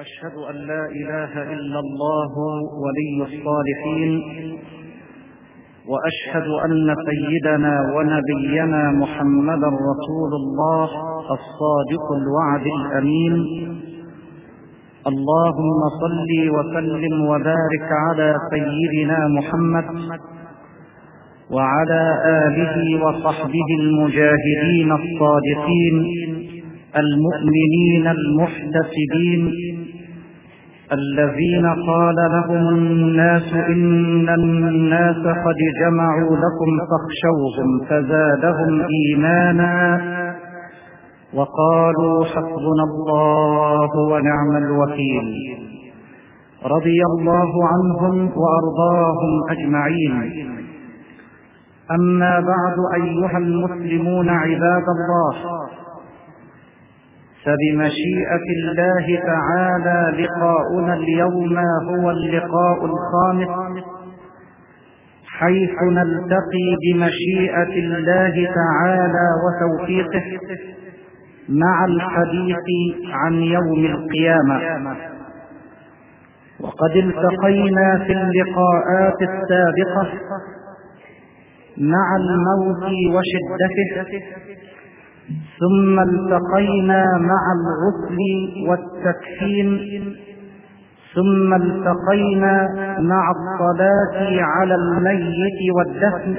أشهد أن لا إله إلا الله ولي الصالحين وأشهد أن سيدنا ونبينا محمدا رسول الله الصادق الوعد الأمين. اللهم صل وسلم وبارك على سيدنا محمد وعلى آله وصحبه المجاهدين الصادقين المؤمنين المحتسبين الذين قال لهم الناس إن الناس قد جمعوا لكم فاخشوهم فزادهم إيمانا وقالوا حسبنا الله ونعم الوكيل. رضي الله عنهم وأرضاهم أجمعين. أما بعد أيها المسلمون عباد الله فبمشيئة الله تعالى لقاؤنا اليوم هو اللقاء الخامس حيث نلتقي بمشيئة الله تعالى وتوفيقه مع الحديث عن يوم القيامة. وقد التقينا في اللقاءات السابقة مع الموت وشدته ثم التقينا مع الغسل والتكفين. ثم التقينا مع الصلاة على الميت والدفن.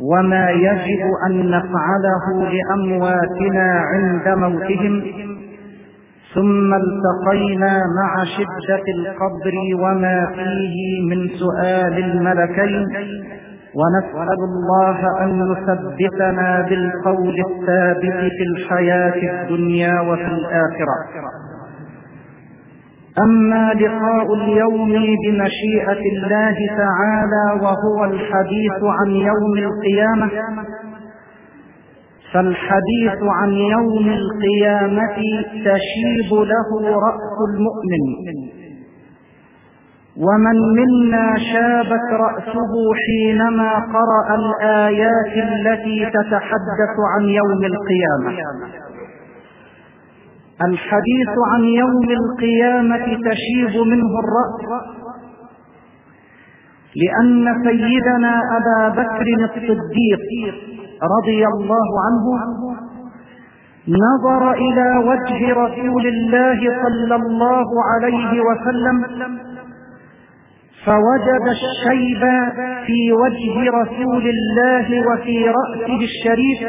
وما يجب أن نفعله لأمواتنا عند موتهم. ثم التقينا مع شدة القبر وما فيه من سؤال الملكين. ونسأل الله أن يثبتنا بالقول الثابت في الحياة الدنيا وفي الآخرة. أما لقاء اليوم بمشيئة الله تعالى وهو الحديث عن يوم القيامة فالحديث عن يوم القيامة تشيب له رأس المؤمن. ومن منا شابت رأسه حينما قرأ الآيات التي تتحدث عن يوم القيامة. الحديث عن يوم القيامة تشيب منه الرأس لأن سيدنا أبا بكر الصديق رضي الله عنه نظر إلى وجه رسول الله صلى الله عليه وسلم فوجد الشيب في وجه رسول الله وفي رأسه الشريف.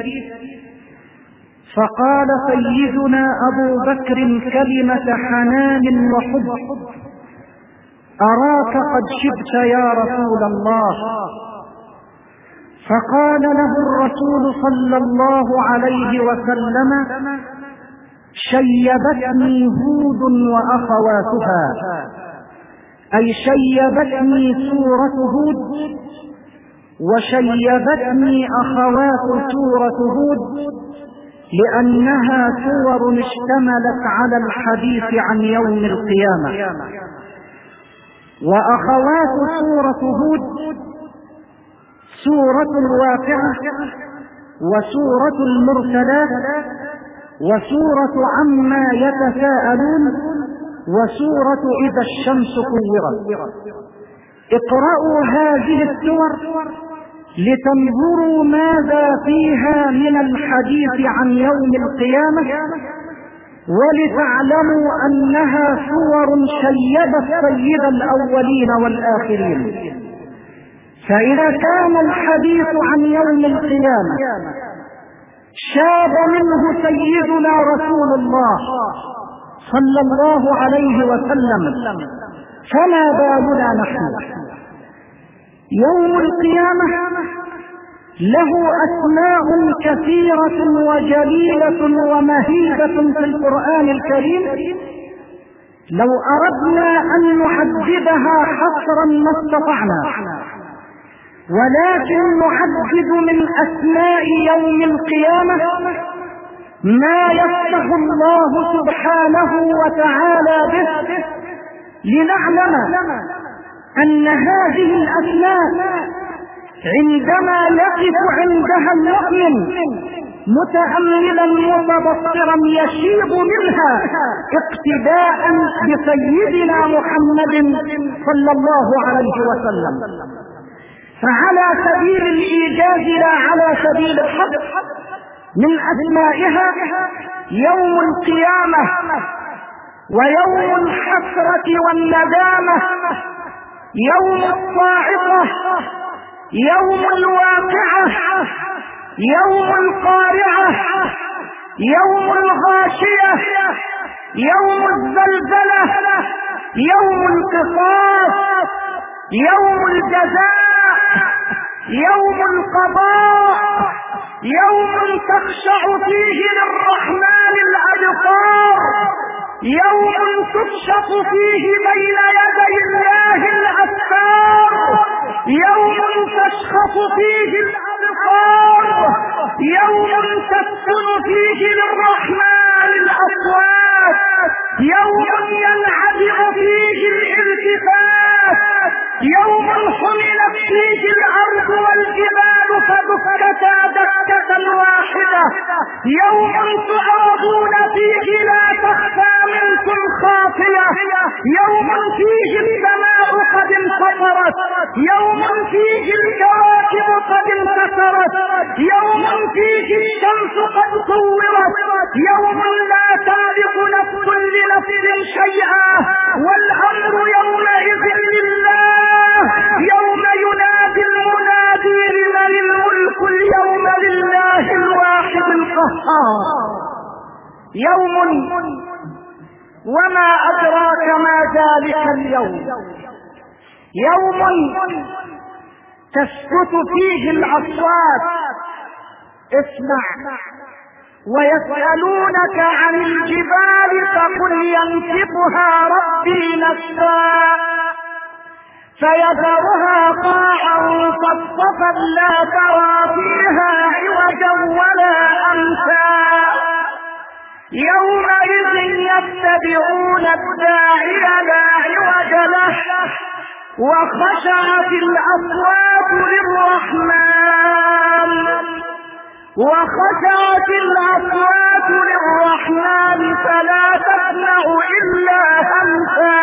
فقال سيدنا أبو بكر كلمة حنان وحب. أراك قد شبت يا رسول الله. فقال له الرسول صلى الله عليه وسلم شيبتني هود وأخواتها. أي شيبتني سورة هود وشيبتني أخوات سورة هود لأنها سور اشتملت على الحديث عن يوم القيامة. وأخوات سورة هود سورة الواقعة وسورة المرسلات وسورة عما يتساءلون وسورة إذا الشمس كورت. اقرأوا هذه السور لتنظروا ماذا فيها من الحديث عن يوم القيامة ولتعلموا أنها سور شيبت سيد الأولين والآخرين. فإذا كان الحديث عن يوم القيامة شاب منه سيدنا رسول الله صلى الله عليه وسلم. فما بالنا نحن. يوم القيامة له أسماء كثيرة وجليلة ومهيبة في القرآن الكريم. لو أردنا أن نحددها حصرا ما استطعنا. ولكن نحدد من أسماء يوم القيامة ما يفتح الله سبحانه وتعالى به لنعلم أن هذه الأسماء عندما يقف عندها المؤمن متأملا متبصرا يشيب منها اقتداء بسيدنا محمد صلى الله عليه وسلم. فعلى سبيل الإيجاز لا على سبيل الحق من أسمائها يوم القيامة ويوم الحسرة والندامة يوم الصاعقة يوم الواقعة يوم القارعة يوم الغاشية يوم الزلزلة يوم القصاص يوم الجزاء يوم القضاء. يوم تخشع فيه للرحمن الأبصار. يوم تكشف فيه بين يدي الله الأسفار يوم تشخص فيه الأبصار. يوم تسكن فيه للرحمن الأصوات. يوم ينعدم فيه الالتفات. يوم حملت فيه الأرض والجبال فدكتا دكة واحدة. يوم تعرضون فيه لا تخفى منكم خافية. يوم فيه السماء قد انفطرت. يوم فيه الكواكب قد انكسرت. يوم فيه الشمس قد صورت. يوم لا تملك نفس لنفس شيئا. والأمر يومئذ لله. يوم ينادي المنادي لمن الملك اليوم لله الواحد القهار. يوم وما أدراك ما ذلك اليوم. يوم تسكت فيه الأصوات. اسمع. ويسألونك عن الجبال فقل ينسفها ربي نسفا فيذرها قاعا صفصفا لا ترى فيها عوجا ولا أمسا يومئذ يتبعون الداعي لا عوج له وخشعت الأصوات للرحمن. وخشعت الأصوات للرحمن فلا تسمع إلا همسا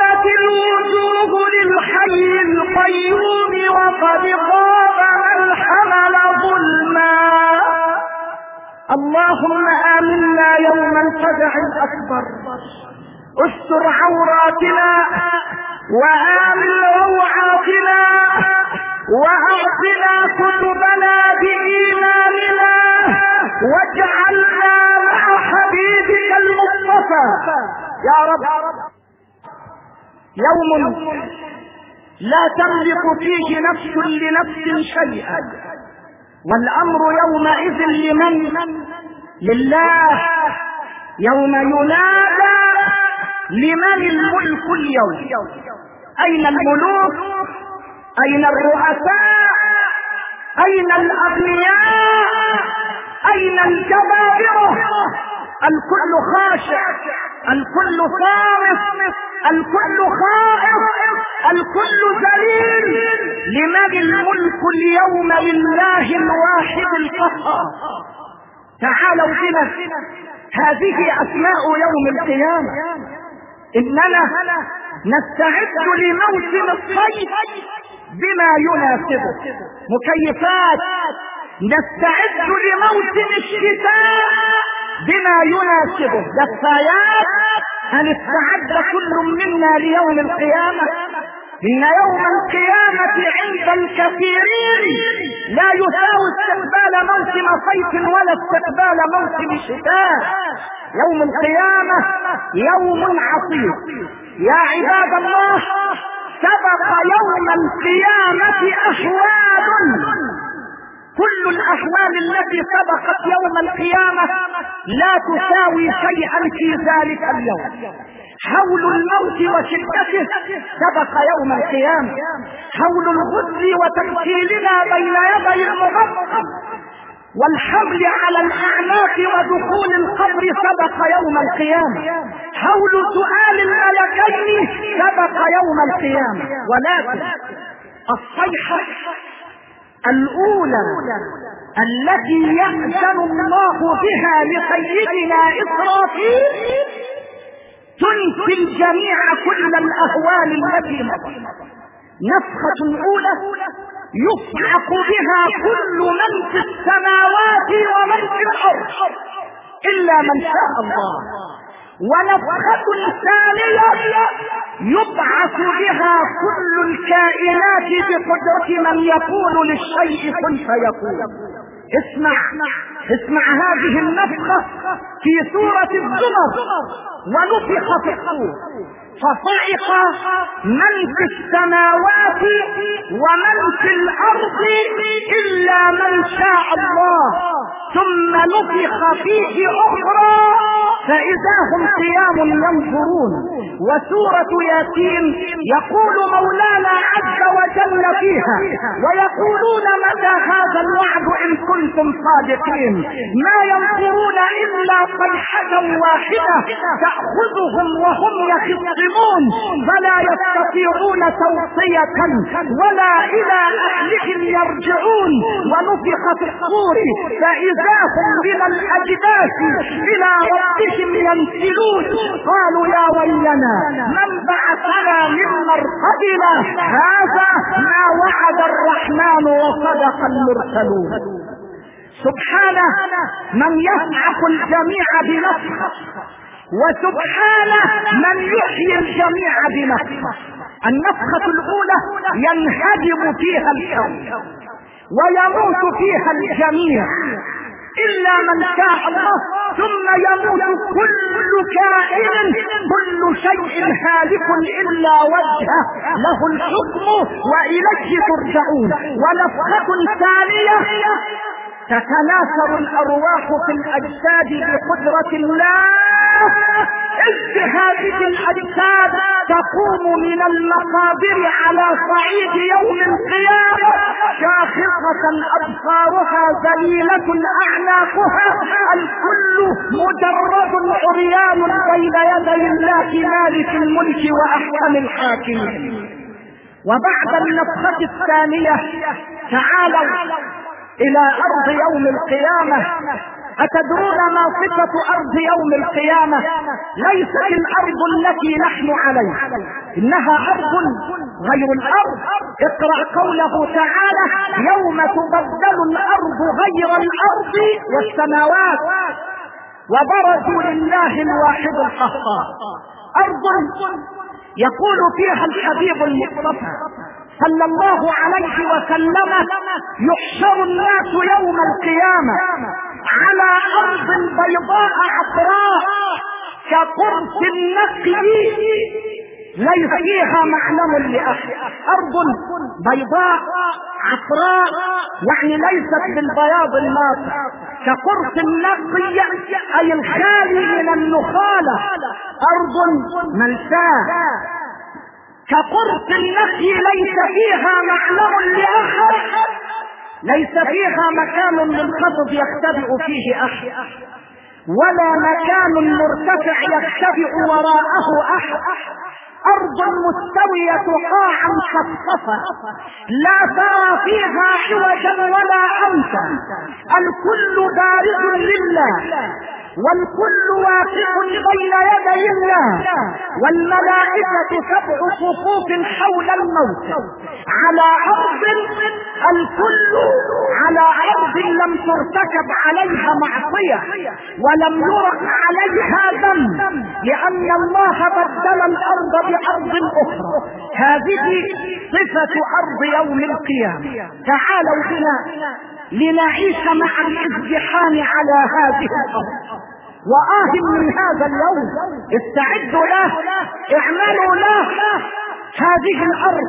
وعنت الوجوه للحي القيوم وقد خاب من حمل ظلما. اللهم آمنا يوم الفزع الأكبر. استر عوراتنا وآمن روعاتنا وأعطنا كتبنا بإيماننا واجعلنا مع حبيبك المصطفى. يا رب يوم لا تملك فيه نفس لنفس شيئا والأمر يومئذ لمن؟ لله. يوم ينادى لمن الملك اليوم؟ أين الملوك؟ أين الرؤساء؟ أين الأغنياء؟ أين الجبابرة؟ الكل خاشع. الكل صامت الكل خائف الكل ذليل لمن الملك اليوم لله الواحد القهار؟ تعالوا بنا. هذه أسماء يوم القيامة. إننا نستعد لموسم الصيف بما يناسبه. مكيفات نستعد لموسم الشتاء بما يناسبه دفايات هل استعد كل منا ليوم القيامة؟ إن يوم القيامة عند الكثيرين لا يساوي استقبال موسم صيف ولا استقبال موسم شتاء. يوم القيامة يوم عصيب. يا عباد الله سبق يوم القيامة أحوال. كل الأحوال التي سبقت يوم القيامة لا تساوي شيئا في ذلك اليوم. حول الموت وشدته سبق يوم القيامة. حول الغد وتمثيلنا بين يدي المغفر. والحمل على الأعناق ودخول القبر سبق يوم القيامة. حول سؤال الملكين سبق يوم القيامة. ولكن الصيحة الأولى التي يأذن الله بها لسيدنا إسرافيل تنفي الجميع كل الأهوال التي مضت. نفخة اولى يصعق بها كل من في السماوات ومن في الأرض إلا من شاء الله. ونفخة ثانية يبعث بها كل الكائنات بقدرة من يقول للشيء كن فيكون. اسمع اسمع هذه النفخة في سورة الزمر ونفخ في الصور. فصعق من في السماوات ومن في الأرض إلا من شاء الله. ثم نفخ فيه أخرى فإذا هم قيام ينظرون وسورة ياسين يقول مولانا عز وجل فيها ويقولون متى هذا الوعد إن كنتم صادقين؟ ما ينظرون إلا صيحة واحدة تأخذهم وهم يخصمون فلا يستطيعون توصية ولا إلى أهلهم يرجعون. ونفخ في الصور فإذا هم من الأجداث إلى ربهم ينسلون قالوا يا ويلنا من بعثنا من مرقدنا؟ هذا ما وعد الرحمن وصدق المرسلون. سبحانه من يسعق الجميع بنفسه وسبحانه من يحيي الجميع بنفسه. النفخة الأولى ينهدم فيها الكون ويموت فيها الجميع. إلا من شاء الله ثم يموت كل كائن كل شيء هالك إلا وجهه. له الحكم وإليه ترجعون. ونفخة ثانية تتناثر الأرواح في الأجساد بقدرة الله. إذ هذه الأجساد تقوم من المقابر على صعيد يوم القيامة. شاخصة أبصارها ذليلة أعناقها. الكل مجرد عريان بين يدي الله مالك الملك وأحكم الحاكمين. وبعد النفخة الثانية تعالوا إلى أرض يوم القيامة. أتدرون ما صفة أرض يوم القيامة؟ ليست الأرض التي نحن عليها. إنها أرض غير الأرض. اقرأ قوله تعالى يوم تبدل الأرض غير الأرض والسماوات. وبرزوا لله الواحد القهار أرض يقول فيها الحبيب المصطفى صلى الله عليه وسلم يحشر الناس يوم القيامة على أرض بيضاء عطراء كقرص النقي ليس فيها معلم لأحد أرض بيضاء عطراء يعني ليست بالبياض الناطع كقرص النقي أي الخالي من النخالة. أرض ملساء كقرص النفي ليس فيها معلم لأحد ليس فيها مكان منخفض يختبئ فيه أحد ولا مكان مرتفع يختبئ وراءه أحد أرض مستوية قاعا صفصفة لا ترى فيها عوجا ولا أمتا. الكل بارز لله. والكل واقف بين يدي الله. والملائكة سبع صفوف حول الموت. على أرض الكل على أرض لم ترتكب عليها معصية. ولم يرق عليها دم لأن الله بدل الأرض بأرض أخرى. هذه صفة أرض يوم القيامة. تعالوا بنا لنعيش مع الإزدحام على هذه الأرض. وآه من هذا اليوم استعدوا له اعملوا له. هذه الأرض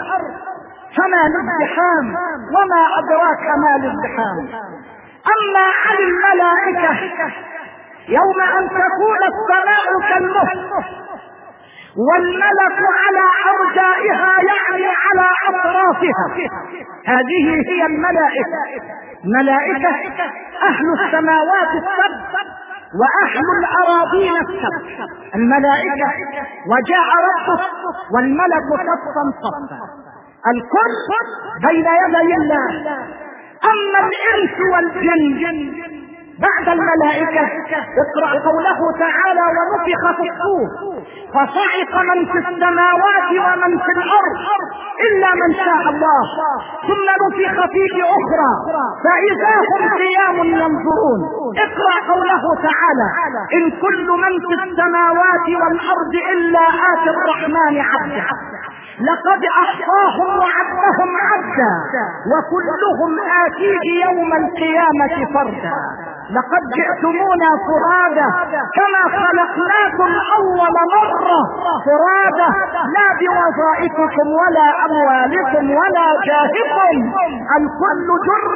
فما الازدحام وما أدراك ما الازدحام أما عن الملائكة يوم أن تكون السماء كالمهل والملك على أرجائها يعني على أطرافها. هذه هي الملائكة. ملائكة أهل السماوات السبع وأهل الأراضين السبع. الملائكة وجاء ربك والملك صفا صفا. الكل بين يدي الله. أما الإنس والجن بعد الملائكة. اقرأ قوله تعالى ونفخ في الصور فصعق من في السماوات ومن في الأرض إلا من شاء الله. ثم نفخ فيه أخرى. فإذا هم قيام ينظرون. اقرأ قوله تعالى. إن كل من في السماوات والأرض إلا آتي الرحمن عبدا لقد أحصاهم وعدهم عدا وكلهم آتيه يوم القيامة فردا. لقد جئتمونا فرادا كما خلقناكم أول مرة. فرادا لا بوظائفكم ولا أموالكم ولا جاهكم. الكل جرب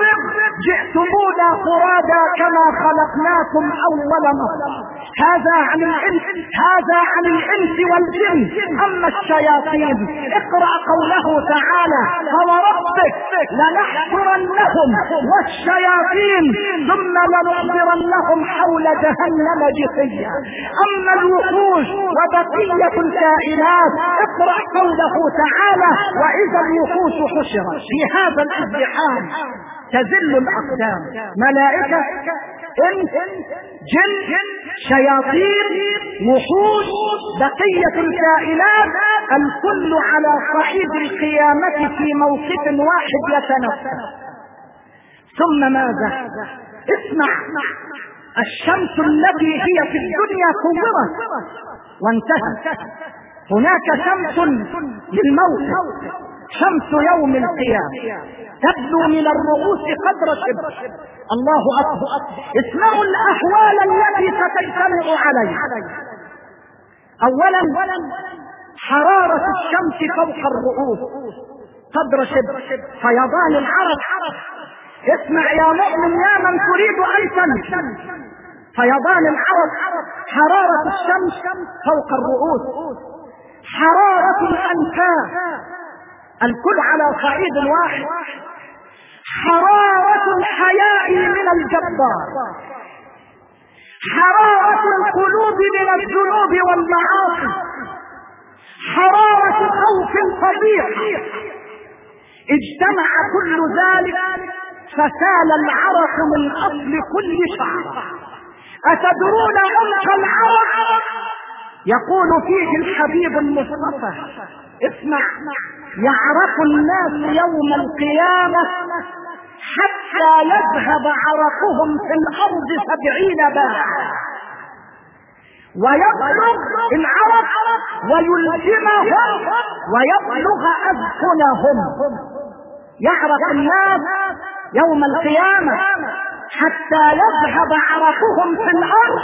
جئتمونا فرادا كما خلقناكم أول مرة. هذا عن الإنس هذا عن الإنس والجن. أما الشياطين اقرأ قوله تعالى فوربك لنحشرنهم والشياطين ثم لنحشرنهم لنحضرن لهم حول جهنم جثيا. أما الوحوش وبقية الكائنات اقرأ قوله تعالى واذا الوحوش حشرت. في هذا الازدحام تزل الأقدام. ملائكة إنس جن شياطين وحوش بقية الكائنات الكل على صعيد القيامة في موقف واحد يتنفس. ثم ماذا؟ اسمع الشمس التي هي في الدنيا كبرت وانتهت هناك شمس للموت. شمس يوم القيامة. تبدو من الرؤوس قدر شبر. الله أكبر. اسمعوا الأحوال التي ستجتمع عليها. أولا حرارة الشمس فوق الرؤوس. قدر شبر. فيضان العرب. اسمع يا مؤمن يا من تريد أيضا فيضان العرب. حرارة الشمس فوق الرؤوس. حرارة الأنفاس. الكل على صعيد واحد. حرارة الحياء من الجبار. حرارة القلوب من الذنوب والمعاصي. حرارة خوف فظيع اجتمع كل ذلك فسال العرق من أصل كل شعر. أتدرون عمق العرق يقول فيه الحبيب المصطفى اسمع يعرق الناس يوم القيامة حتى يذهب عرقهم في الأرض سبعين باعا. ويبلغ العرق ويلزمهم ويبلغ أذقنهم يعرق الناس يوم القيامة حتى يذهب عرقهم في الأرض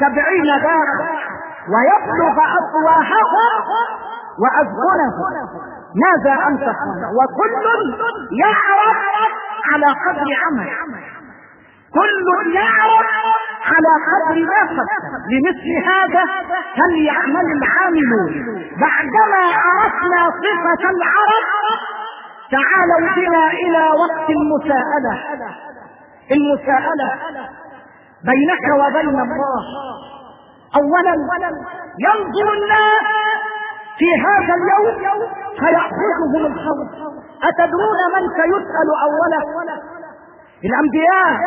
سبعين باعا. ويبلغ أفواههم وأذقنهم ماذا أنت وكل يعرف على قدر عمل. كل يعرف على قدر ما لمثل هذا فليعمل العاملون بعدما عرفنا صفة العرب تعالوا بنا إلى وقت المساءلة. المساءلة بينك وبين الله. اولا ينظر الناس في هذا اليوم فيأخذهم الخوف. أتدرون من سيسأل أولا؟ الأنبياء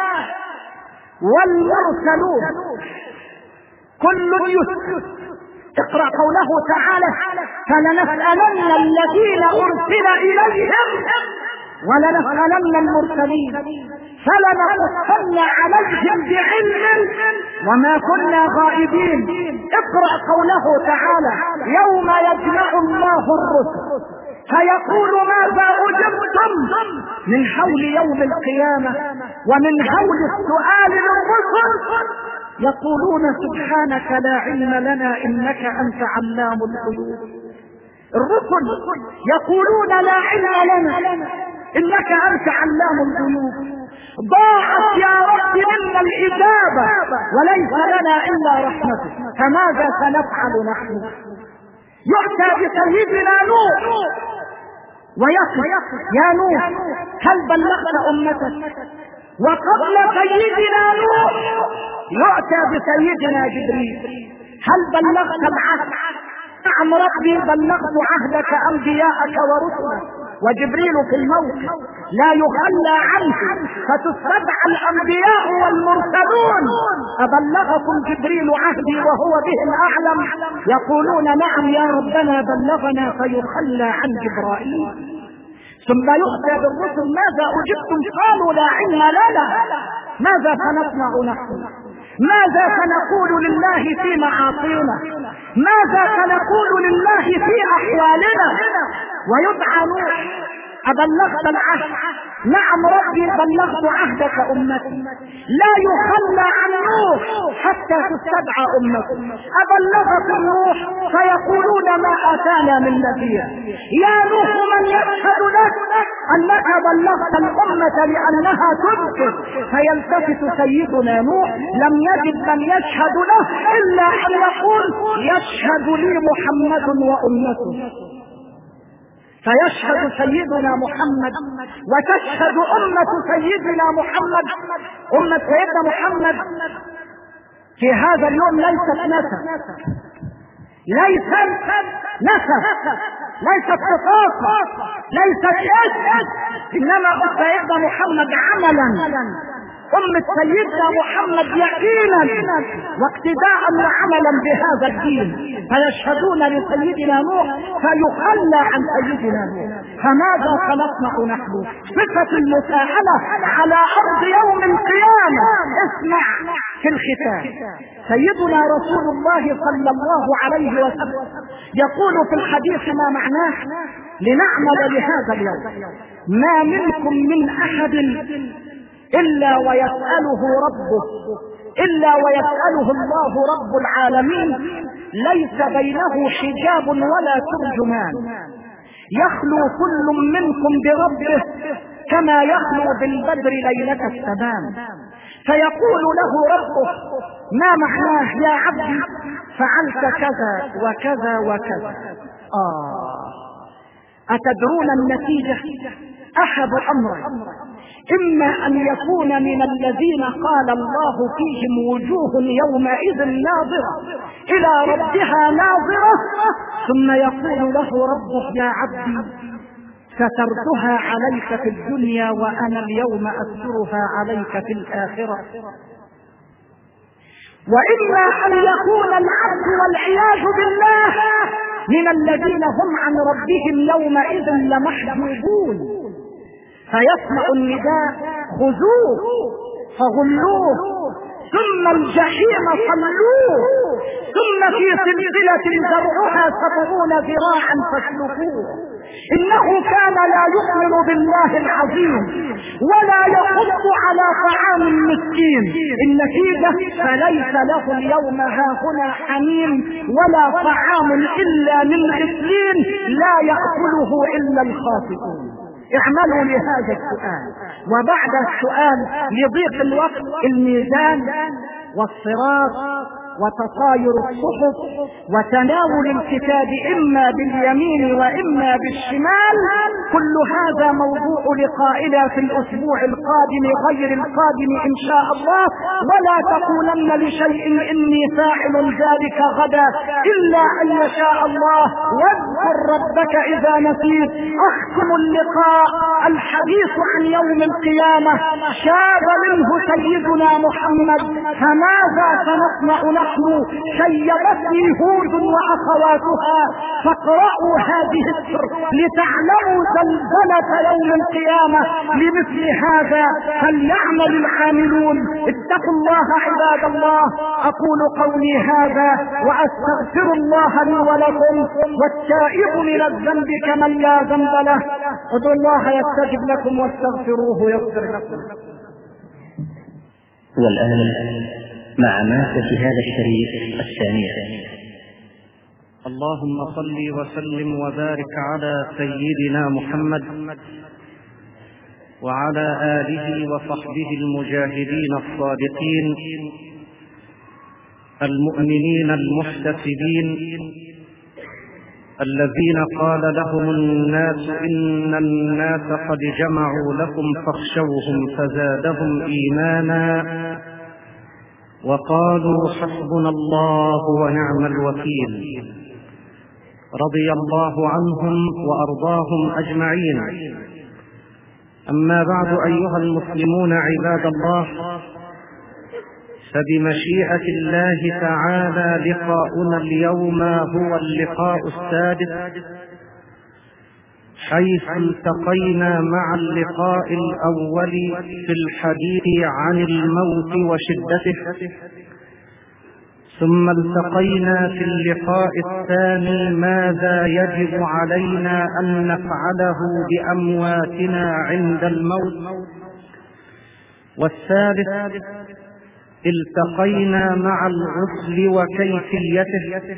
والمرسلون. كل يسأل. اقرأ قوله تعالى فلنسألن الذين أرسل إليهم ولنسألن المرسلين. فلنقصن عليهم بعلم. وما كنا غائبين. اقرأ قوله تعالى يوم يجمع الله الرسل. فيقول ماذا أجبتم من حول يوم القيامة ومن حول السؤال للرسل؟ يقولون سبحانك لا علم لنا إنك أنت علام الغيوب. الرسل يقولون لا علم لنا. إنك أنت علام الغيوب. ضاعت يا رب منا الاجابه وليس لنا إلا رحمتك. فماذا سنفعل نحن؟ يؤتى بسيدنا نوح. ويقف يا نوح هل بلغت أمتك؟ وقبل سيدنا نوح يؤتى بسيدنا جبريل هل بلغت العهد نعم ربي بلغت عهدك أنبياءك ورسلك. وجبريل في الموت. لا يخلى عنه فتستدعى الأنبياء والمرسلون. أبلغكم جبريل عهدي وهو بهم اعلم يقولون نعم يا ربنا بلغنا فيخلى عن جبرائيل. ثم يؤتى بالرسل ماذا أجبتم؟ قالوا لا علم لنا ماذا سنصنع نحن؟ ماذا سنقول لله في معاصينا؟ ماذا سنقول لله في أحوالنا؟ ويدعى نوح. أبلغت العهد. نعم ربي بلغت عهدك أمتي. لا يخلى عن نوح حتى تستدعى أمتي. أبلغت نوح فيقولون ما أتانا من نذير. يا نوح من يشهد لك أنك بلغت الأمة لأنها تذكر فيلتفت سيدنا نوح لم يجد من يشهد له إلا أن يقول يشهد لي محمد وأمته فيشهد سيدنا محمد وتشهد أمة سيدنا محمد أمة سيدنا محمد. في هذا اليوم ليست نسب ليست نسب ليست خطافة ليست اسم إنما سيدنا محمد عملا. أمة سيدنا محمد يقينا واقتداء وعملا بهذا الدين. فيشهدون لسيدنا نوح فيخلى عن سيدنا نوح. فماذا سنصنع نحن؟ صفة المساءلة على أرض يوم القيامة. اسمع في الختام. سيدنا رسول الله صلى الله عليه وسلم يقول في الحديث ما معناه؟ لنعمل لهذا اليوم. ما منكم من أحد إلا ويسأله ربه إلا ويسأله الله رب العالمين. ليس بينه حجاب ولا ترجمان. يخلو كل منكم بربه كما يخلو بالبدر ليلة السبان. فيقول له ربه ما معناه يا عبدي؟ فعلت كذا وكذا وكذا. آه. أتدرون النتيجة؟ أحد أمرين. إما أن يكون من الذين قال الله فيهم وجوه يومئذ ناظرة إلى ربها ناظرة ثم يقول له ربه يا عبدي سترتها عليك في الدنيا وأنا اليوم أسترها عليك في الآخرة. وإما أن يكون العبد والعياذ بالله من الذين هم عن ربهم يومئذ لمحجوبون. فيسمع النداء خذوه فغلوه. ثم الجحيم صلوه ثم في سلسلة زرعها سبعون ذراعا فاسلكوه. إنه كان لا يؤمن بالله العظيم ولا يحض على طعام المسكين. النتيجة فليس له اليوم هاهنا حميم ولا طعام إلا من غسلين لا يأكله إلا الخاطئون. اعملوا لهذا السؤال. وبعد السؤال لضيق الوقت الميزان والصراط وتطاير الصحف وتناول الكتاب إما باليمين وإما بالشمال كل هذا موضوع لقائنا في الأسبوع القادم غير القادم إن شاء الله. ولا تقولن لشيء إني فاعل ذلك غدا إلا أن يشاء الله. واذكر ربك إذا نسيت. أختم اللقاء الحديث عن يوم القيامة. شاب منه سيدنا محمد. فماذا سنصنع نحن شيبتني هود وأخواتها فاقرأوا هذه السر لتعلموا زلزلة يوم القيامة. لمثل هذا فليعمل العاملون اتقوا الله عباد الله. أقول قولي هذا وأستغفر الله لي ولكم والتائب من الذنب كمن لا ذنب له. ادعوا الله يستجب لكم واستغفروه يغفر لكم. والآن مع مادة هذا الشريف الثانية اللهم صل وسلم وبارك على سيدنا محمد وعلى آله وصحبه المجاهدين الصادقين المؤمنين المحتسبين الذين قال لهم الناس إن الناس قد جمعوا لكم فاخشوهم فزادهم إيمانا وقالوا حسبنا الله ونعم الوكيل. رضي الله عنهم وأرضاهم أجمعين. أما بعد أيها المسلمون عباد الله فبمشيئة الله تعالى لقاؤنا اليوم هو اللقاء السادس. حيث التقينا مع اللقاء الأول في الحديث عن الموت وشدته. ثم التقينا في اللقاء الثاني ماذا يجب علينا أن نفعله بأمواتنا عند الموت. والثالث التقينا مع الغسل وكيفيته.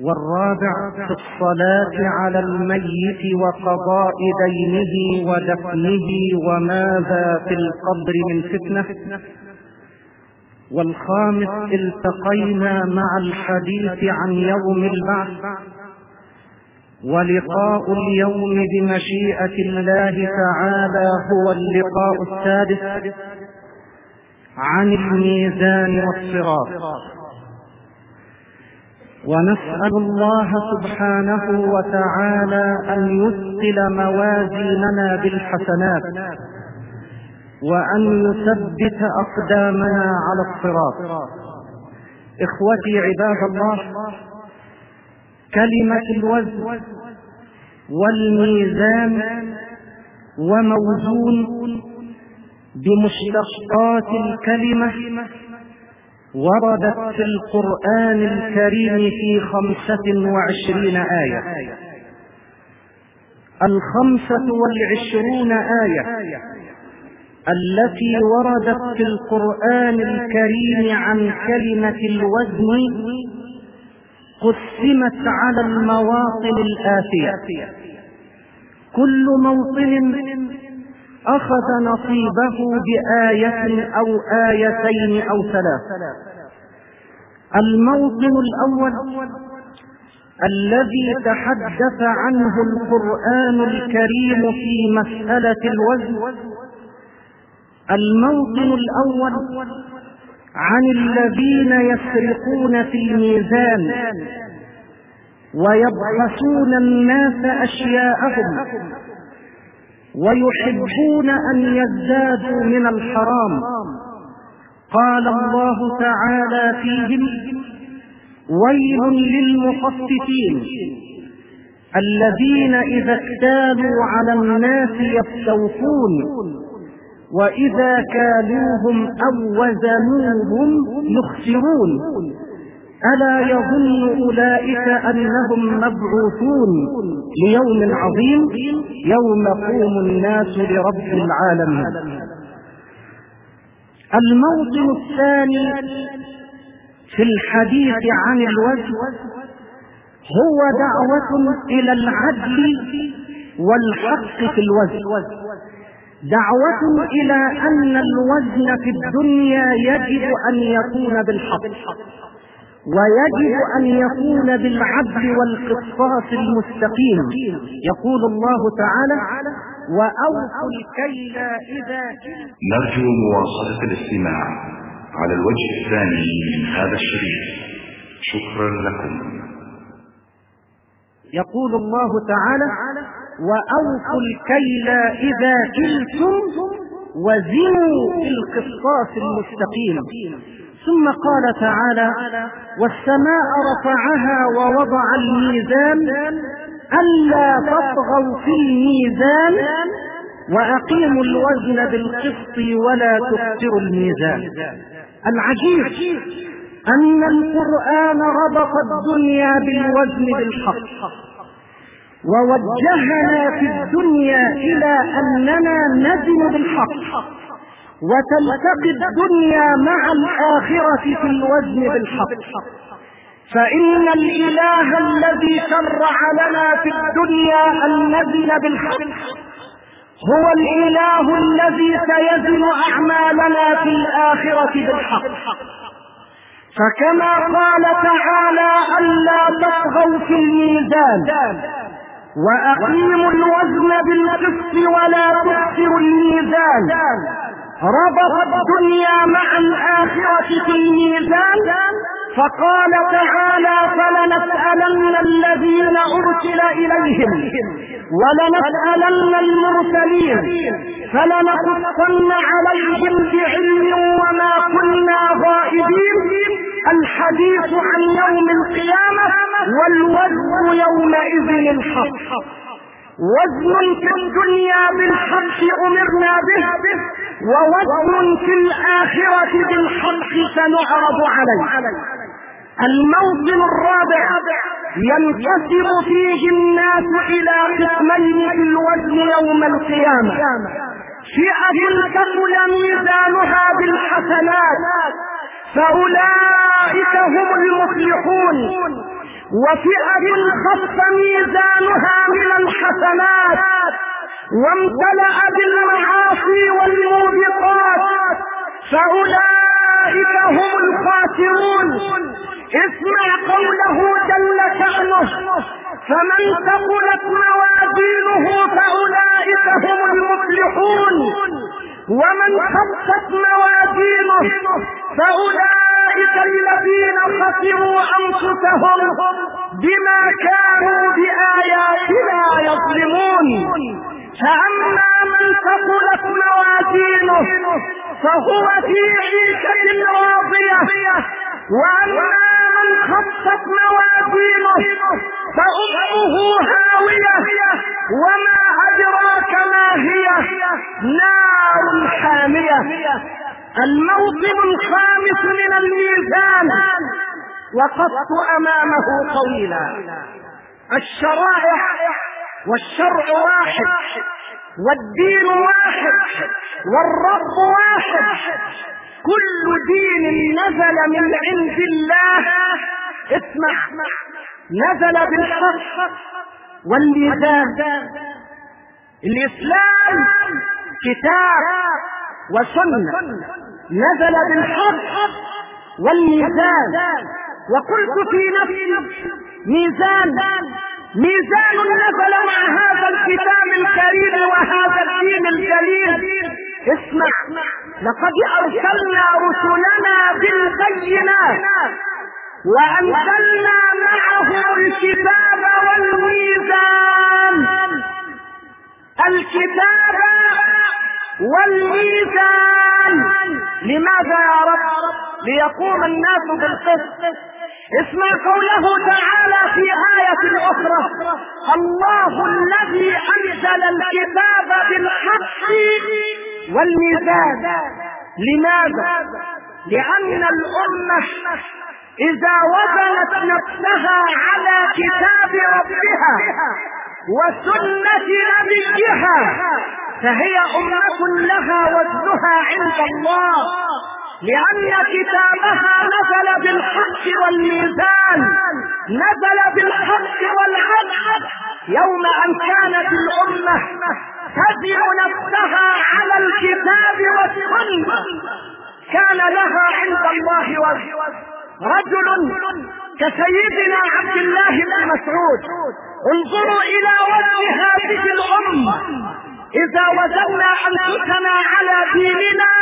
والرابع في الصلاة على الميت وقضاء دينه ودفنه وماذا في القبر من فتنة. والخامس التقينا مع الحديث عن يوم البعث. ولقاء اليوم بمشيئة الله تعالى هو اللقاء السادس. عن الميزان والصراط. ونسأل الله سبحانه وتعالى أن يثقل موازيننا بالحسنات وأن يثبت أقدامنا على الصراط. إخوتي عباد الله كلمة الوزن والميزان وموزون بمشتقات الكلمة وردت في القرآن الكريم في خمسة وعشرين آية. الخمسة والعشرون آية التي وردت في القرآن الكريم عن كلمة الوزن قسمت على المواطن الآتية. كل موطن أخذ نصيبه بآية أو آيتين أو ثلاث. الموطن الأول الذي تحدث عنه القرآن الكريم في مسألة الوزن. الموطن الأول عن الذين يسرقون في الميزان ويبخسون الناس أشياءهم. ويحبون أن يزدادوا من الحرام. قال الله تعالى فيهم ويل للمخففين الذين إذا اكتالوا على الناس يستوفون وإذا كالوهم أو وزنوهم يخسرون. ألا يظن أولئك أنهم مبعوثون ليوم عظيم يوم يقوم الناس لرب العالمين. الموطن الثاني في الحديث عن الوجه هو دعوة إلى العدل والحق في الوزن دعوة إلى أن الوزن في الدنيا يجب أن يكون بالحق. ويجب أن يكون بالعدل والقصاص المستقيم. يقول الله تعالى وأوفوا الكيل إذا نرجو مواصلة الاستماع على الوجه الثاني من هذا الشريط شكرا لكم. يقول الله تعالى وأوفوا الكيل إذا كلتم وزنوا بالقصاص المستقيم. ثم قال تعالى والسماء رفعها ووضع الميزان ألا تطغوا في الميزان وأقيموا الوزن بالقسط ولا تخسروا الميزان. العجيب أن القرآن ربط الدنيا بالوزن بالحق ووجهنا في الدنيا إلى أننا نزن بالحق. وتلتقي الدنيا مع الآخرة في الوزن بالحق. فإن الإله الذي شرع لنا في الدنيا أن نزن بالحق. هو الإله الذي سيزن أعمالنا في الآخرة بالحق. فكما قال تعالى ألا تطغوا في الميزان. وأقيموا الوزن بالقسط ولا تخسروا الميزان. ربط الدنيا مع الآخرة في الميزان فقال تعالى فلنسألن الذين أرسل إليهم ولنسألن المرسلين فلنقصن عليهم بعلم وما كنا غائبين الحديث عن يوم القيامة والوزن يومئذ الحق. وزن في الدنيا بالحق أمرنا به ووزن في الآخرة بالحق سنعرض عليه. الموطن الرابع ينقسم فيه الناس إلى قسمين في الوزن يوم القيامة. فئة كمل ميزانها بالحسنات فأولئك هم المفلحون. وفئة خف ميزانها من الحسنات وامتلأ بالمعاصي والموبقات فأولئك هم الخاسرون. اسمع قوله جل شأنه فمن ثقلت موازينه فأولئك هم المفلحون. ومن خفت موازينه فأولئك الذين خسروا أنفسهم بما كانوا بآياتنا يظلمون. فأما من ثقلت موازينه فهو في عيشة راضية. وأما من خفت موازينه فأمه هاوية. وما أدراك ما هي؟ نار حامية. الموطن الخامس من الميزان. وقفت أمامه طويلا. الشرائع والشرع واحد. والدين واحد. والرب واحد. كل دين نزل من عند الله. اسمع. نزل بالحق والميزان الإسلام كتاب وسنة. نزل بالحق والميزان وقلت في نفسي ميزان. ميزان نزل مع هذا الكتاب الكريم وهذا الدين الجليل. اسمع لقد أرسلنا رسلنا بالبينات وأنزلنا معهم الكتاب والميزان. الكتاب والميزان. لماذا يا رب؟ ليقوم الناس بالقسط. اسمع قوله تعالى في آية أخرى الله الذي أنزل الكتاب بالحق والميزان لماذا؟ لأن الأمة إذا وزنت نفسها على كتاب ربها وسنة نبيها فهي أمة لها وزنها عند الله لأن كتابها نزل بالحق والميزان نزل بالحق والعدل يوم أن كانت الأمة تزن نفسها على الكتاب والسنة. كان لها عند الله وزن رجل كسيدنا عبد الله بن مسعود. انظروا إلى وزن هذه الأمة. إذا وزنا أنفسنا على ديننا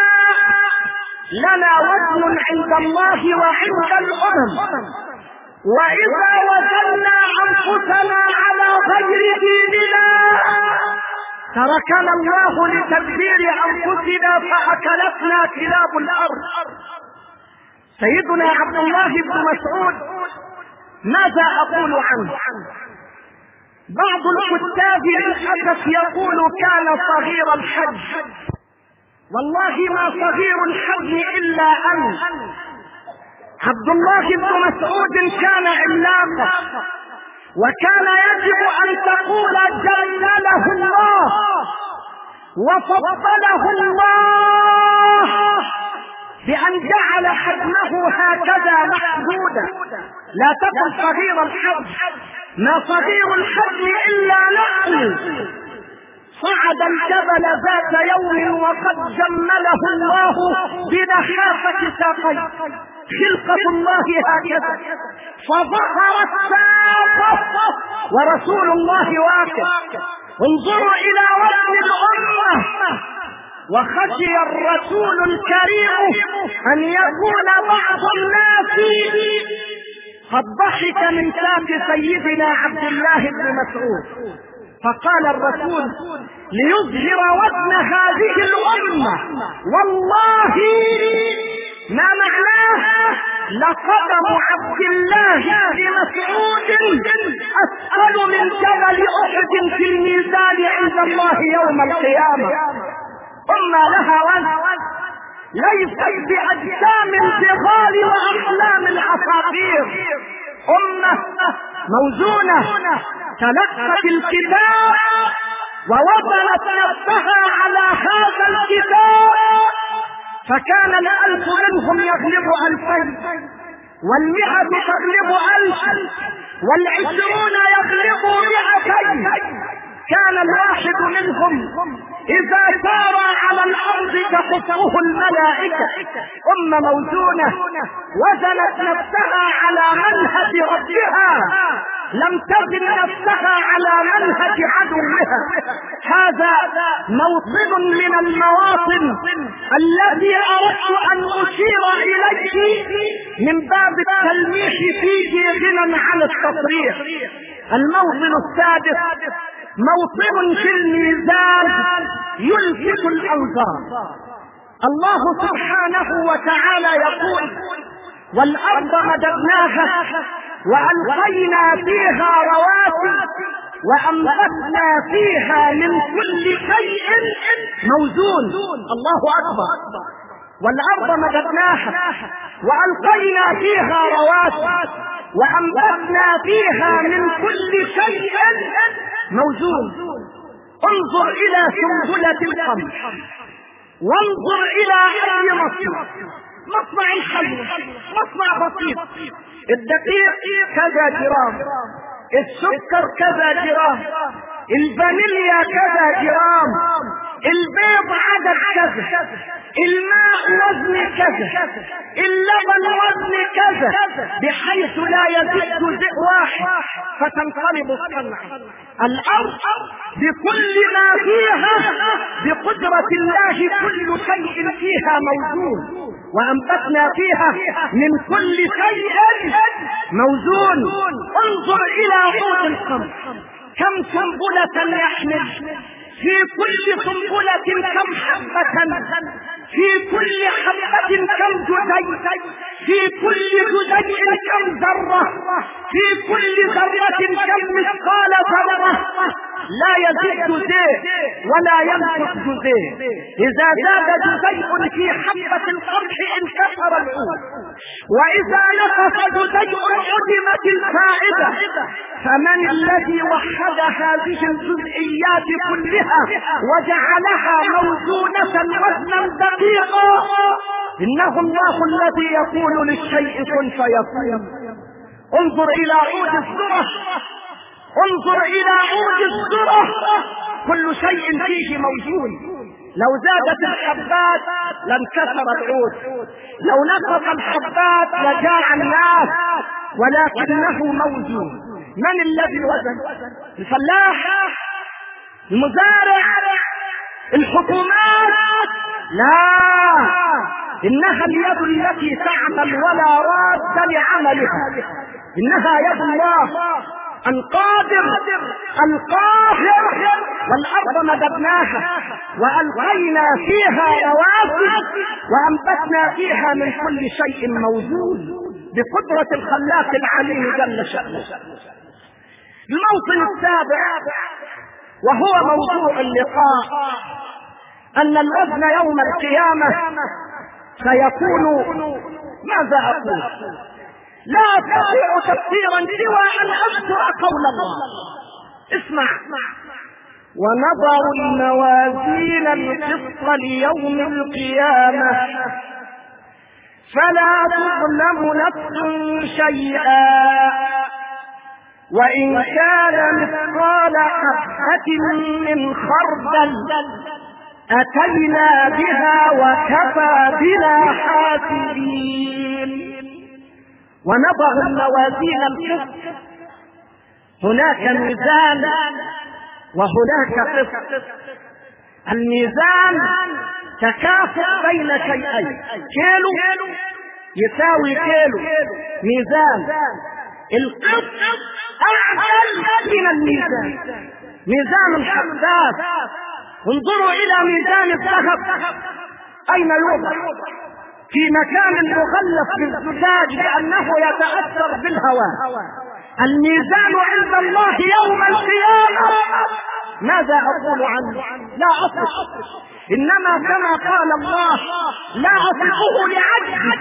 لنا وزن عند الله وعند الامم واذا وزنا انفسنا على غير ديننا تركنا الله لتدبير انفسنا فاكلتنا كلاب الأرض. سيدنا عبد الله بن مسعود. ماذا أقول عنه؟ بعض الكتاب للأسف يقول كان صغير الحج والله ما صغير الحجم إلا أن عبد الله بن مسعود كان عملاقا وكان يجب أن تقول جلله الله وفضله الله بأن جعل حجمه هكذا محدودا. لا تكن صغير الحجم ما صغير الحجم إلا نحن صعد الجبل ذات يوم وقد جمله الله بنحافة ساقيه. خلقة الله هكذا فظهرت ساقه ورسول الله واقف. انظروا إلى وزن الأمة. وخشي الرسول الكريم أن يكون بعض الناس قد ضحك من ساق سيدنا عبد الله بن مسعود. فقال الرسول ليظهر وزن هذه الأمة. والله ما معناه لقدم عبد الله بن مسعود أسأل من جبل أحد في الميزان عند الله يوم القيامة. أمة لها وزن ليست بأجسام الجبال وأحلام العصافير أمة موزونة تلقت الكتاب ووضعت نفسها على هذا الكتاب. فكان الألف منهم يغلب ألفين والمئة تغلب ألف. والعشرون يغلب مئتين كان الواحد منهم إذا سار على الأرض تخطه الملائكة. أم موزونة وزنت نفسها على منهج ربها. لم تزن نفسها على منهج عدوها. هذا موطن من المواطن الذي أردت أن أشير إليه من باب التلميح فيه غنى عن التصريح. الموطن السادس موطن في الميزان يلفت الأنظار الله سبحانه وتعالى يقول والأرض مددناها وألقينا فيها رواسي وأنبتنا فيها من كل شيء موزون. الله أكبر. والأرض مددناها وألقينا فيها رواسي وأنبتنا فيها من كل شيء موزون. انظر إلى سنبلة القمح وانظر إلى أي مصنع مصنع الخمر مصنع بسكويت. الدقيق كذا جرام السكر كذا جرام الفانيليا كذا جرام البيض عدد كذا الماء وزن كذا اللبن وزن كذا بحيث لا يزيد جزء واحد فتنقلب الصنعة. الأرض بكل ما فيها بقدرة الله كل شيء فيها موجود وأنبتنا فيها من كل شيء موزون. انظر إلى عود القمح كم سنبلة يحمل في كل سنبلة كم حبة في كل حبة كم جزيء؟ في كل جزيء كم ذرة؟ في كل ذرة كم مثقال ذرة؟ لا يزيد جزيء ولا ينقص جزيء. إذا زاد جزيء في حبة القمح انكسر العود وإذا نقص جزيء عدمت الفائدة. فمن الذي وحد هذه الجزئيات كلها وجعلها موزونة وزنا دقيقا إنه الله الذي يقول للشيء كن فيكون. انظر إلى عود الذرة انظر إلى عود الذرة. كل شيء فيه موجود. لو زادت الحبات لانكسر العود. لو نقص الحبات لجاع الناس. ولكنه موجود من الذي وزن الفلاح المزارع الحكومات. لا. إنها اليد التي تعمل ولا راد لعملها. إنها يد الله. القادر القاهر والأرض مددناها وألقينا فيها رواسي وأنبتنا فيها من كل شيء موجود بقدرة الخلاق العليم جل شأنه. الموطن السابع وهو موضوع اللقاء أن الوزن يوم القيامة سيكون ماذا أقول؟ لا استطيع تفسيرا سوى أن اذكر قول الله. اسمع. ونضع الموازين القسط ليوم القيامة. فلا تظلم نفس شيئا. وإن كان مثقال حبة من خردل أتينا بها وكفى بنا حاسبين. ونضع الموازين القسط. هناك ميزان وهناك قسط. الميزان تكافؤ بين شيئين. كيلو يساوي كيلو. ميزان القسط أعدل من الميزان. ميزان الحساس انظروا إلى ميزان الذهب. أين يوضع في مكان مغلف بالزجاج لأنه يتأثر بالهواء الميزان عند الله يوم القيامة. ماذا أقول عنه؟ لا أصف إنما كما قال الله لا أصفه لعجز.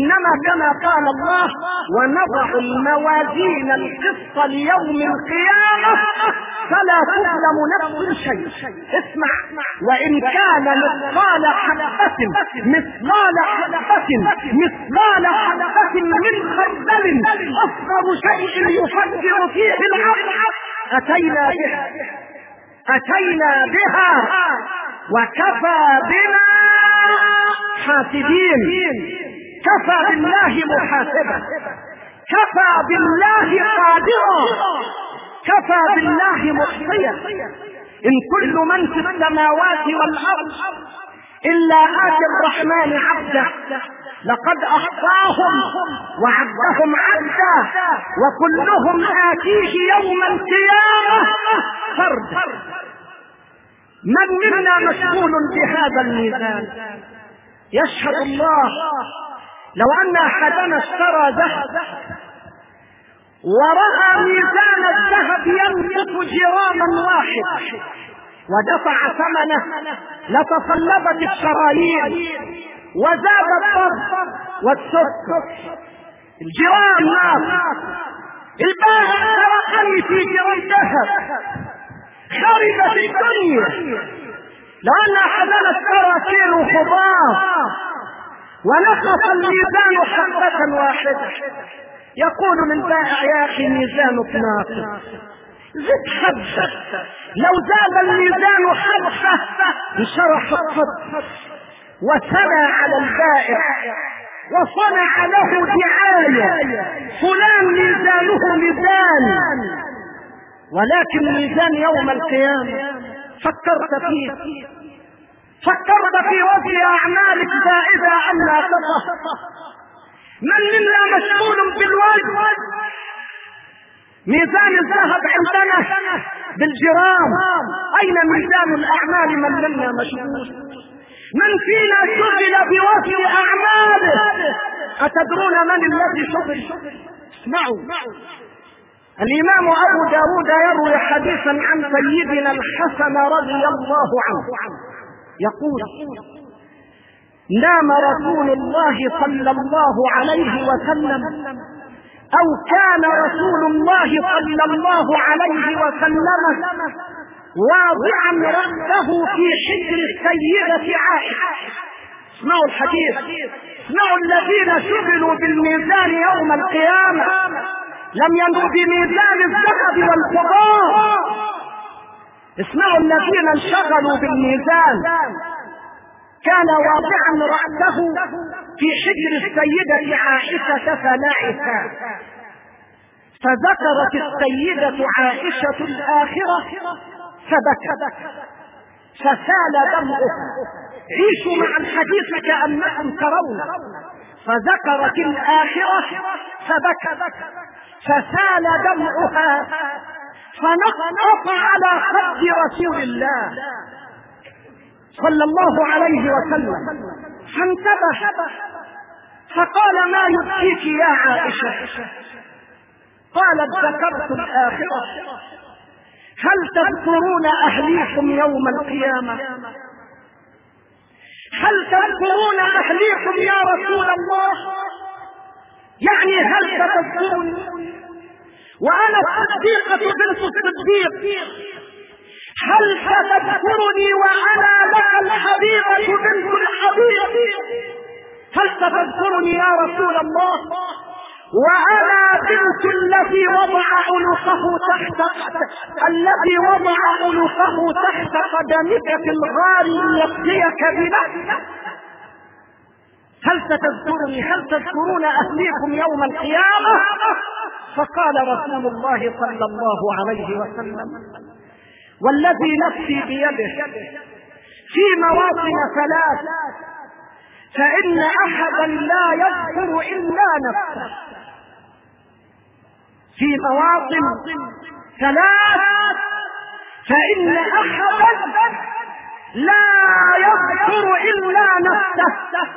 إنما كما قال الله ونضع الموازين القسط ليوم القيامة فلا تظلم نفس شيء اسمع وإن كان مثقال حبة مثقال حبة مثقال حبة من خردل أصغر شيء يفكر فيه العقل أتينا بها أتينا بها وكفى بنا حاسبين كفى بالله محاسبا. كفى بالله قادرا. كفى بالله محصيا إن كل من في السماوات والأرض إلا اتي الرحمن عبدا لقد أحصاهم وعدهم عدا وكلهم آتيه يوم القيامة فرد من منا مشغول بهذا الميزان؟ يشهد الله لو أن أحدنا اشترى ذهب ورأى ميزان الذهب ينقص جراما واحد ودفع ثمنه لتصلبت الشرايين وزاد الضغط والسكر. الجرام ناقص البائع سرقني في جرام ذهب خربت الدنيا. لو أن أحدنا اشترى كيلو خضار ونقص الميزان حبة واحدة. يقول للبائع يا أخي ميزانك ناقص زد حبة. لو زاد الميزان حبة انشرح الصدر وثنى على البائع. وصنع له دعاية. فلان ميزانه ميزان. ولكن ميزان يوم القيامة فكرت فيه. فكرت في وجه أعمالك زائدة أم لا تطه من منا مشغول بالوجه ميزان الذهب عندنا بالجرام. أين ميزان الأعمال من منا مشغول؟ من فينا شغل بوصف أعماله؟ أتدرون من الذي شغل اسمعوا. الإمام أبو داود يروي حديثا عن سيدنا الحسن رضي الله عنه. يقول نام رسول الله صلى الله عليه وسلم أو كان رسول الله صلى الله عليه وسلم واضعا رأسه في حجر السيدة عائشة. اسمعوا الحديث. اسمعوا الذين شغلوا بالميزان يوم القيامة. لم ينظروا بميزان الذهب والفضاء اسمعوا الذين انشغلوا بالميزان. كان واضعا رأسه في حجر السيدة عائشة فنعسا فذكرت السيدة عائشة الآخرة فبكت. فسال دمعها عيشوا مع الحديث كأنكم ترون. فذكرت الآخرة فبكت. فسال دمعها فنقط على خد رسول الله صلى الله عليه وسلم. فانتبه. فقال ما يبكيك يا عائشة؟ قالت ذكرت الآخرة. هل تذكرون أهليكم يوم القيامة؟ هل تذكرون أهليكم يا رسول الله؟ يعني هل تذكروني وأنا الصديقة بنت الصديق هل ستذكرني وأنا لك الحبيبة بنت الحبيب؟ هل ستذكرني يا رسول الله؟ وأنا بنت الذي وضع عنقه تحت الذي وضع عنقه تحت قدمك في الغار ليفديك بنفسه هل ستذكرني هل تذكرون أهليكم يوم القيامة؟ فقال رسول الله صلى الله عليه وسلم والذي نفسي بيده في مواطن ثلاث فإن أحدا لا يذكر إلا نفسه. في مواطن ثلاث فإن أحدا لا يذكر إلا نفسه.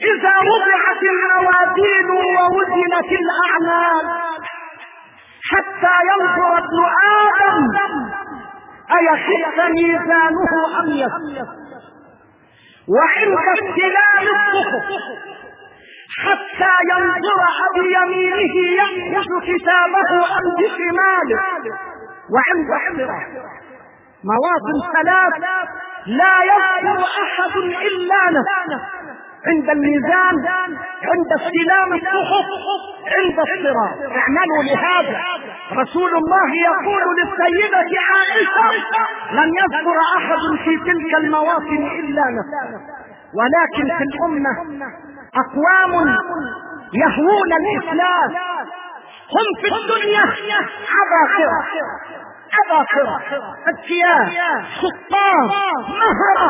إذا وضعت الموازين ووزنت الأعمال حتى ينظر ابن آدم أيخف ميزانه أم يخف وعند استلام الصحف حتى ينظر بيمينه يأخذ كتابه أم بشماله. وعند احترام مواطن ثلاث لا يذكر أحد إلا نفسه. عند الميزان عند استلام الصحف عند الصراط. اعملوا لهذا. رسول الله يقول للسيدة عائشة لم يذكر أحد في تلك المواطن إلا نفسه ولكن في الأمة أقوام يهوون الاسلام هم في الدنيا عباقرة. عباقرة فتيان سلطان مهرة.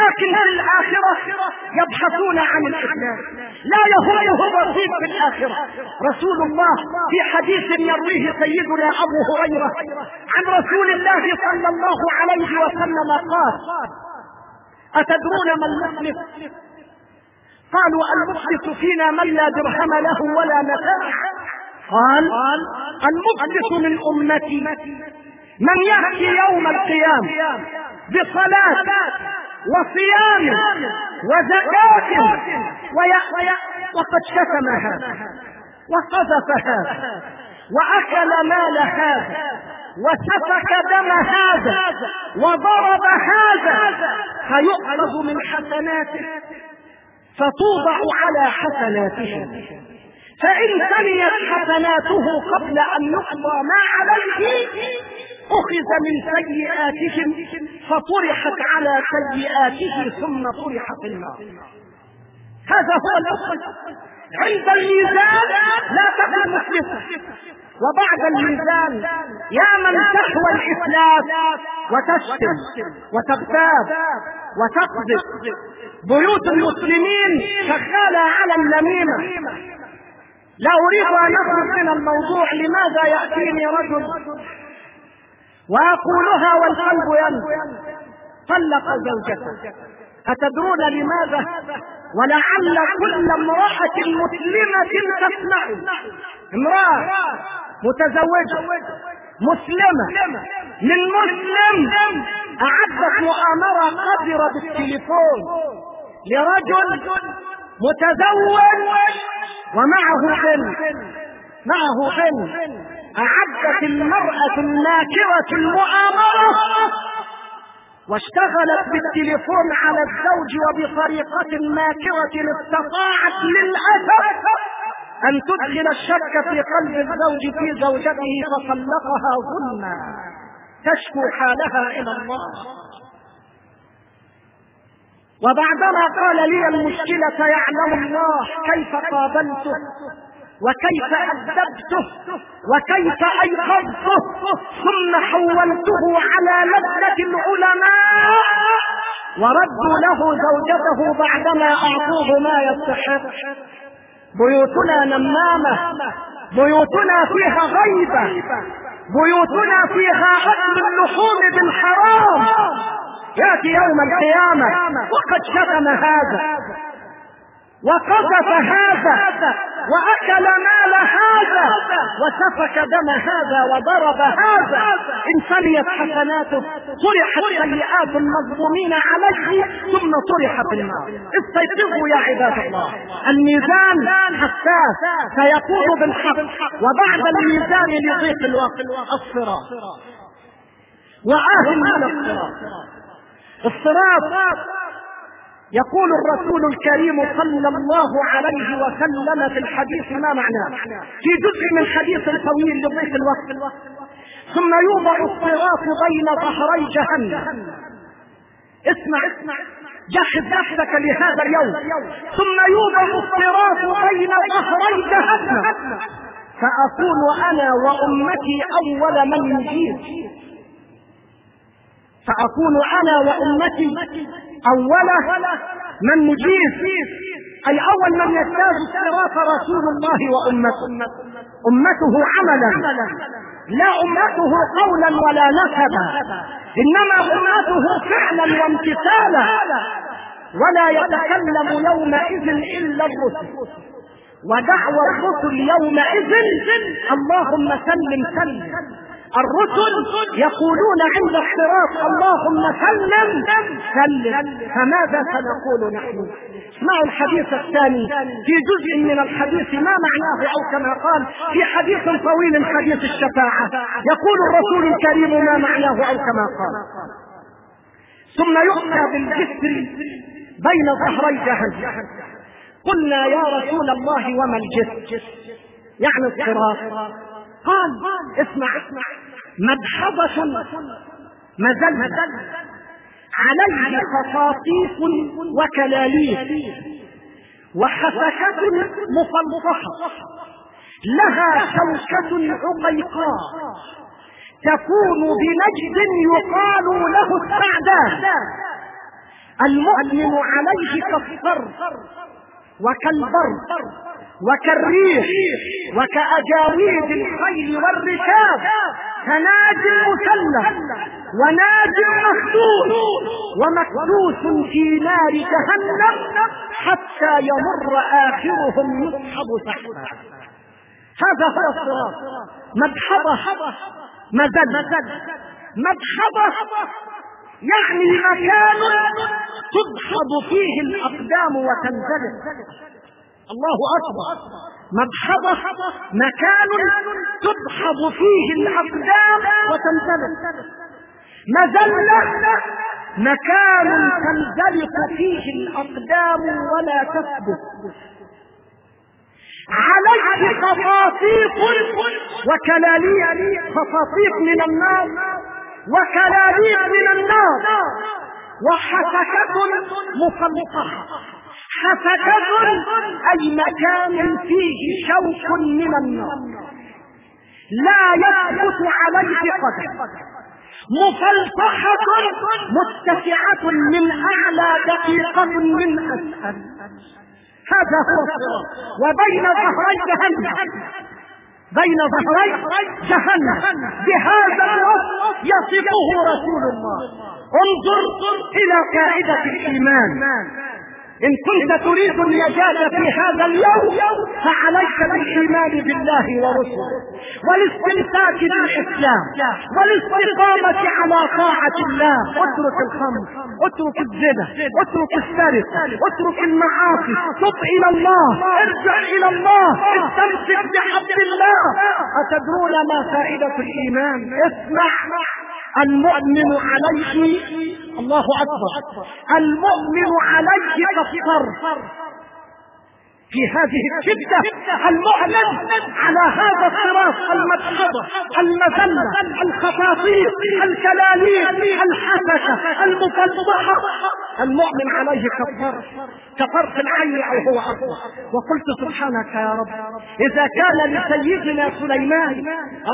لكن في الآخرة يبحثون عن الإسلام. لا يهمه بسيط في الآخرة. رسول الله في حديث يرويه سيدنا أبو هريرة عن رسول الله صلى الله عليه وسلم قال أتدرون ما المفلس قالوا المفلس فينا من لا درهم له ولا متاع. قال المفلس من أمتي من يأتي يوم القيامة بصلاة وصيام ويأتي وقد شتم هذا وقذف هذا وأكل مال هذا وسفك دم هذا وضرب هذا فيؤخذ من حسناته فتوضع على حسناته. فإن سنيت حسناته قبل أن يقضى ما عليه أخذ من سيئاتهم فطرحت على سيئاته ثم طرح في النار. هذا هو الأصل. عند الميزان لا تكن مخلصا. وبعد الميزان يا من تهوى الإفلاس وتشتم وتغتاب وتقذف. بيوت المسلمين شغالة على النميمة. لا أريد أن أخرج من الموضوع لماذا يأتيني رجل وأقولها والقلب ينزل طلق زوجته. أتدرون لماذا؟ ولعل كل امرأة مسلمة تسمع. امرأة متزوجة مسلمة. من مسلم أعدت مؤامرة قذرة بالتليفون لرجل متزوج ومعه بنت معه بنت أعدت المرأة الناكرة المؤامرة واشتغلت بالتليفون على الزوج وبطريقة ماكرة استطاعت للأسف أن تدخل الشك في قلب الزوج في زوجته فطلقها ظلما. تشكو حالها إلى الله. وبعدما قال لي المشكلة يعلم الله كيف قابلته وكيف أدبته وكيف أيقظته ثم حولته على لذة العلماء وردوا له زوجته بعدما أعطوه ما يستحق. بيوتنا نمامة بيوتنا فيها غيبة بيوتنا فيها أكل اللحوم بالحرام. يأتي يوم القيامة. وقد شتم هذا. وقذف هذا. وأكل مال هذا. وسفك دم هذا وضرب هذا. إن فنيت حسناته طرحت سيئات المظلومين عليه ثم طرح في النار. استيقظوا يا عباد الله. الميزان حساس. سيقود بالحق. وبعد الميزان لضيق الوقت الصراط. وآه من الصراط الصراط. يقول الرسول الكريم صلى الله عليه وسلم في الحديث ما معناه في جزء من حديث طويل لضيق الوقت. ثم يوضع الصراط بين ظهري جهنم. اسمع اسمع جهز نفسك لهذا اليوم. ثم يوضع الصراط بين ظهري جهنم. فأكون أنا وأمتي أول من يجيب. فأكون أنا وأمتي أول من نجيب أي أول من يجتاز الصراط رسول الله وأمته. أمته عملا. لا أمته قولا ولا نسبا. إنما أمته فعلا وامتثالا. ولا يتكلم يومئذ إلا الرسل. ودعوى الرسل يومئذ. اللهم سلم سلم. الرسل يقولون عند الصراط اللهم سلم. سلم. فماذا سنقول نحن؟ اسمعوا الحديث الثاني في جزء من الحديث ما معناه أو كما قال في حديث طويل حديث الشفاعة. يقول الرسول الكريم ما معناه أو كما قال. ثم يؤتى بالجسر بين ظهري جهنم. قلنا يا رسول الله وما الجسر؟ يعني الصراط. قال اسمع مدحضة مزلة عليه خصاصيف وكلاليف وحفكة مفلطحة لها شوكة عقيقاء تكون بنجد يقال له السعداء. المؤمن عليه كالصر وكالبر وكالريح وكأجاويد الخيل والركاب كناج مسلح وناج مخدود ومكدوس في نار جهنم حتى يمر آخرهم يسحب سحبا. هذا هو الصراط. مدحضة مزل مدحضة يعني مكان تدحض فيه الأقدام وتنزلق الله أكبر. مدحضة مكان تدحض فيه الأقدام وتنزلق. مزلة مكان تنزلق فيه الأقدام ولا تثبت. عليه خفاصيق وكلاليب خفاصيق من النار وكلاليب من النار. وحسكة مفلطة حسكة أي مكان فيه شوك من النار. لا يثبت عليه قدم مفلطحة متسعة من أعلى دقيقة من أسفل. هذا هو وبين ظهري جهنم. بين ظهري جهنم. بهذا الوصف يصفه رسول الله. انظر إلى قاعدة الإيمان. إن كنت تريد النجاة في هذا اليوم فعليك بالإيمان بالله ورسله والاستمساك بالإسلام والاستقامة على طاعة الله. اترك الخمر اترك الزنا اترك السرقة اترك المعاصي. تب إلى الله ارجع إلى الله استمسك بحبل الله. أتدرون ما فائدة الإيمان؟ اسمع. المؤمن عليه الله أكبر. المؤمن عليه كالصر في هذه الشدة المؤمن على هذا الصراط المدحضة المذلة الخطاطيف الكلاليب الحسكة المفضحة. المؤمن عليه كالطرف كطرف العين أو هو اصبح وقلت سبحانك يا رب إذا كان لسيدنا سليمان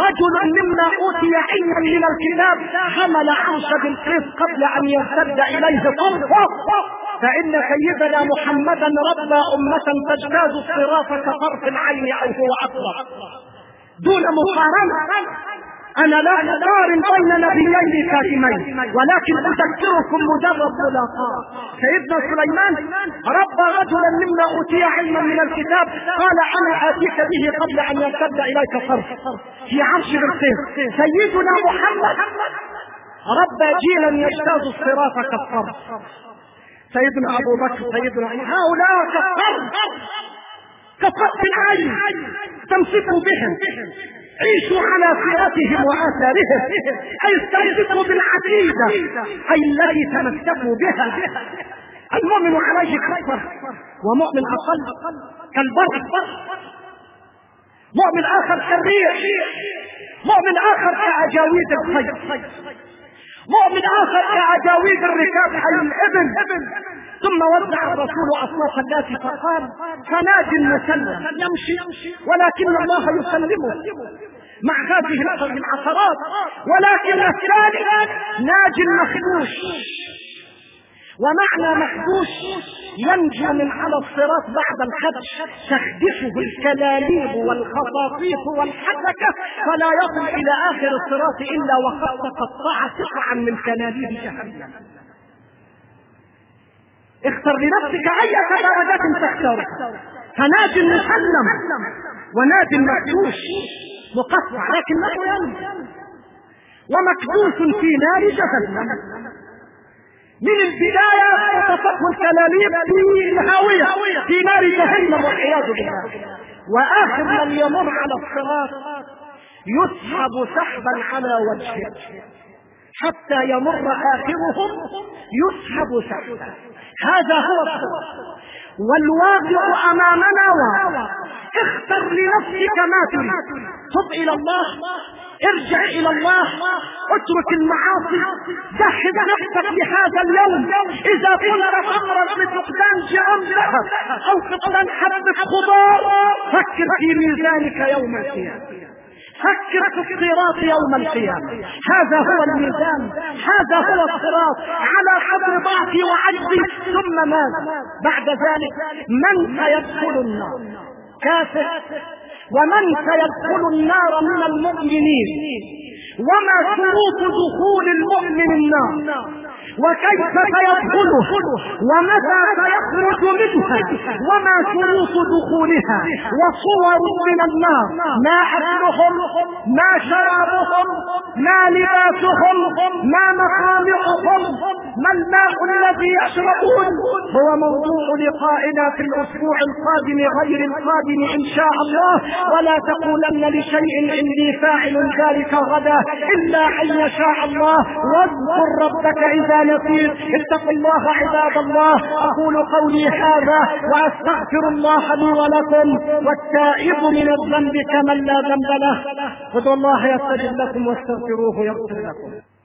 رجل مما أوتي علما من الكتاب حمل عرش بالقيس قبل أن يرتد إليه طرفه فإن سيدنا محمدا ربى أمة تجتاز الصراط كطرف العين أو هو أقرب. دون مقارنة. أنا لا أقارن بين نبيين كاتمين ولكن أذكركم مجرد ملاقاة. سيدنا سليمان ربى رجلا مما أوتي علما من الكتاب قال أنا آتيك به قبل أن يرتد إليك صرف في عرش بالخير سيدنا محمد ربى جيلا يجتاز الصراط كالصرف سيدنا أبو بكر سيدنا هؤلاء كالصرف كالصرف العين تمسكوا بهم عيشوا على صراطهم وآثارهم أي استمسكوا بالعقيدة أي التي تمسكوا بها. المؤمن عليه كفر ومؤمن أقل كالبرق مؤمن آخر كالريح مؤمن آخر كعجاويد الخير. مؤمن آخر كعجاويد الركاب حي الإبل. ثم وزع الرسول أصناف الناس فقال فناج مسلم يمشي ولكن الله يسلمه. مع هذه العثرات ولكن الثالث ناج مخدوش ومعنى محبوس ينجو من على الصراط بعد الخدش تخدشه الكلاليب والخطاطيف والحسكة فلا يصل إلى آخر الصراط إلا وقد تقطع قطعا من كلاليب جهنم. اختر لنفسك أي درجة تختار فناج مسلم وناج مكدوس مقطع لكنه ينجو ومكدوس في نار جهنم. البداية تتصف الكلاليب في الهاوية في نار جهنم والعياذ بالله. وآخر من يمر على الصراط يسحب سحبا على وجهه. حتى يمر آخرهم يسحب سحبا. هذا هو الصراط. والواقع أمامنا واقع اختر لنفسك ما تريد. تب إلى الله. ارجع إلى الله اترك المعاصي. جهز نفسك لهذا اليوم. إذا كنت أمرا بفقدان جرام ذهب أو فقدان حبة خضار فكر في ميزانك يوم القيامة. فكر في الصراط يوم القيامة. هذا هو الميزان. هذا هو الصراط. على قدر ضعفي وعجزي. ثم ماذا؟ بعد ذلك من سيدخل النار؟ كافر. ومن سيدخل النار من المؤمنين؟ وما شروط دخول المؤمن النار؟ وكيف سيدخله ومتى سيخرج منها؟ وما شروط دخولها؟ وصور من النار؟ ما أكلهم؟ ما شرابهم؟ ما لباسهم؟ ما مخامقهم ما الماء الذي يشربون؟ هو موضوع لقائنا في الأسبوع القادم غير القادم إن شاء الله. ولا تقولن لشيء إني فاعل ذلك غدا إلا أن يشاء الله. واذكر ربك إذا نسيت اتقوا الله عباد الله أقول قولي هذا وأستغفر الله لي ولكم والتائب من الذنب كمن لا ذنب له. ادعوا الله يستجب لكم واستغفروه يغفر لكم.